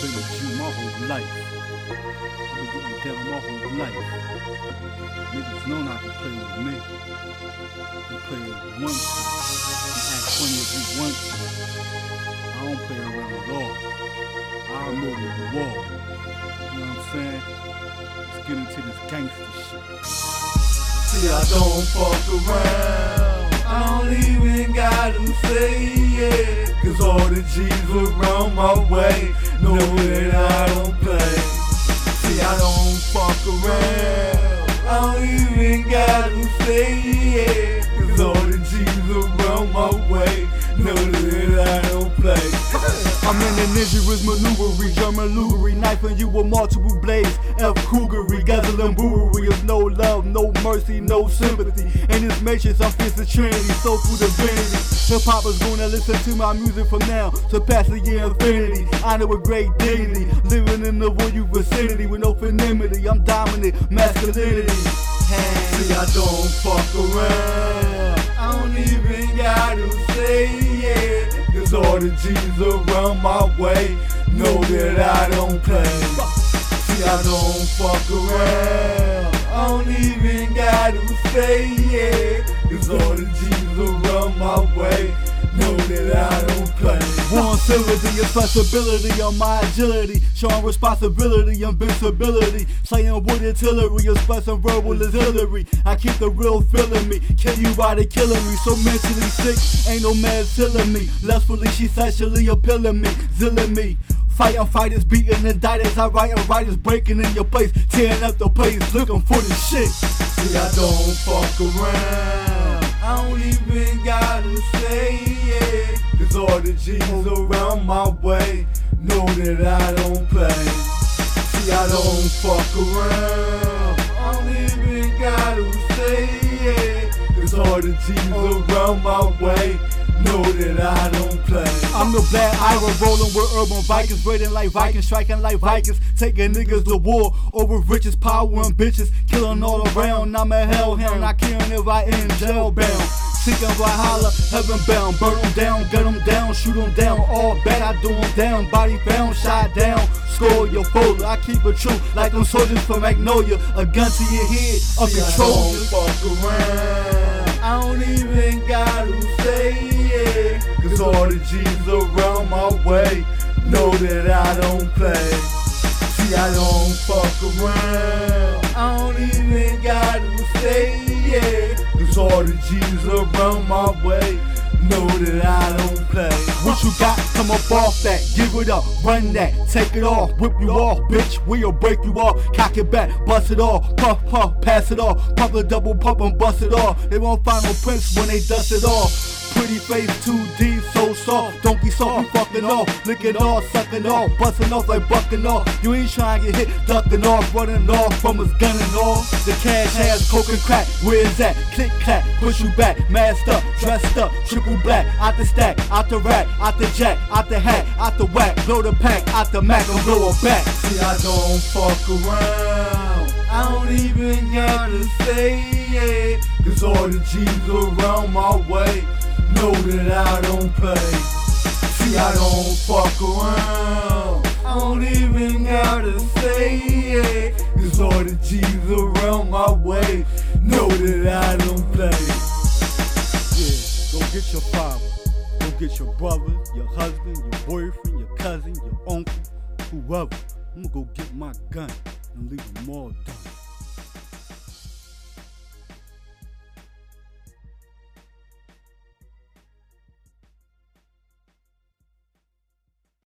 been my whole life. I've been getting down my whole life. Niggas know not to play with me. You play you act funny if you want to. I don't play around at all. I'll murder the wall. You know what I'm saying? Let's get into this gangster shit. See, I don't fuck around. I don't even gotta say it. Cause all the G's around my way know that I don't play. See, I don't fuck around. I don't even gotta say it. Cause all the G's around my way know I'm in the ninja's maneuvery, German lugery, knifing you with multiple blades. F. Kruegery, guzzling brewery of no love, no mercy, no sympathy. In this matrix, I'm fierce trinity, soulful divinity. Hip hop is gonna listen to my music from now, surpassing your infinity. I know with great dignity, living in the royal vicinity with no femininity. I'm dominant, masculinity. See, I don't fuck around. I don't even gotta say. Cause all the G's around my way know that I don't play. See, I don't fuck around. I don't even gotta say it. Cause all the G's around my way know that I don't One flexibility on my agility, showing responsibility, invincibility, slaying with artillery, expressing verbal artillery. I keep the real feeling me, kill you by the killing me, so mentally sick, ain't no man killing me. Lustfully, she sexually appealing me, zilling me. Fighting fighters, beating indictors, I write writing writers, breaking in your place, tearing up the place, looking for the shit. See, I don't fuck around. I don't even gotta say it. Cause all the G's around my way know that I don't play. See, I don't fuck around. I don't even gotta say it. Cause all the G's around my way know that I don't play. I'm the black Ira rolling with urban Vikings, raiding like Vikings, striking like Vikings, taking niggas to war over riches, power, and bitches, killing all around. I'm a hellhound, not caring if I in jail bound. Seeking Valhalla, heaven bound, burn them down, gun them down, shoot them down, all bad, I do them down, body bound, shot down, score your folder. I keep it true, like them soldiers from Magnolia, a gun to your head, a See, I control. don't fuck around. I don't even gotta say it. Cause all the G's around my way know that I don't play. See, I don't fuck around. I don't even gotta say it. All the G's around my way know that I don't play. What you got? Come up off that, give it up, run that, take it off, whip you off, bitch. We'll break you off, cock it back, bust it off, puff, puff, pass it off, pump a double pump and bust it off. They won't find no prince when they dust it off. Pretty face, 2D, Don't be soft, you fucking off. Licking off, sucking off, busting off like bucking off. You ain't trying to get hit, ducking off, running off from us gunning off. The cash has coke and crack, where is that? Click clack, push you back, masked up, dressed up, triple black, out the stack, out the rack, out the jack, out the hat, out the whack, blow the pack, out the mac, and blow it back. See, I don't fuck around. I don't even gotta say it. Cause all the G's around my way know that I don't play. See, I don't fuck around. I don't even gotta say it. Cause all the G's around my way know that I don't play. Yeah, go get your father, go get your brother, your husband, your boyfriend, your cousin, your uncle, whoever. I'm gonna go get my gun and leave them all done.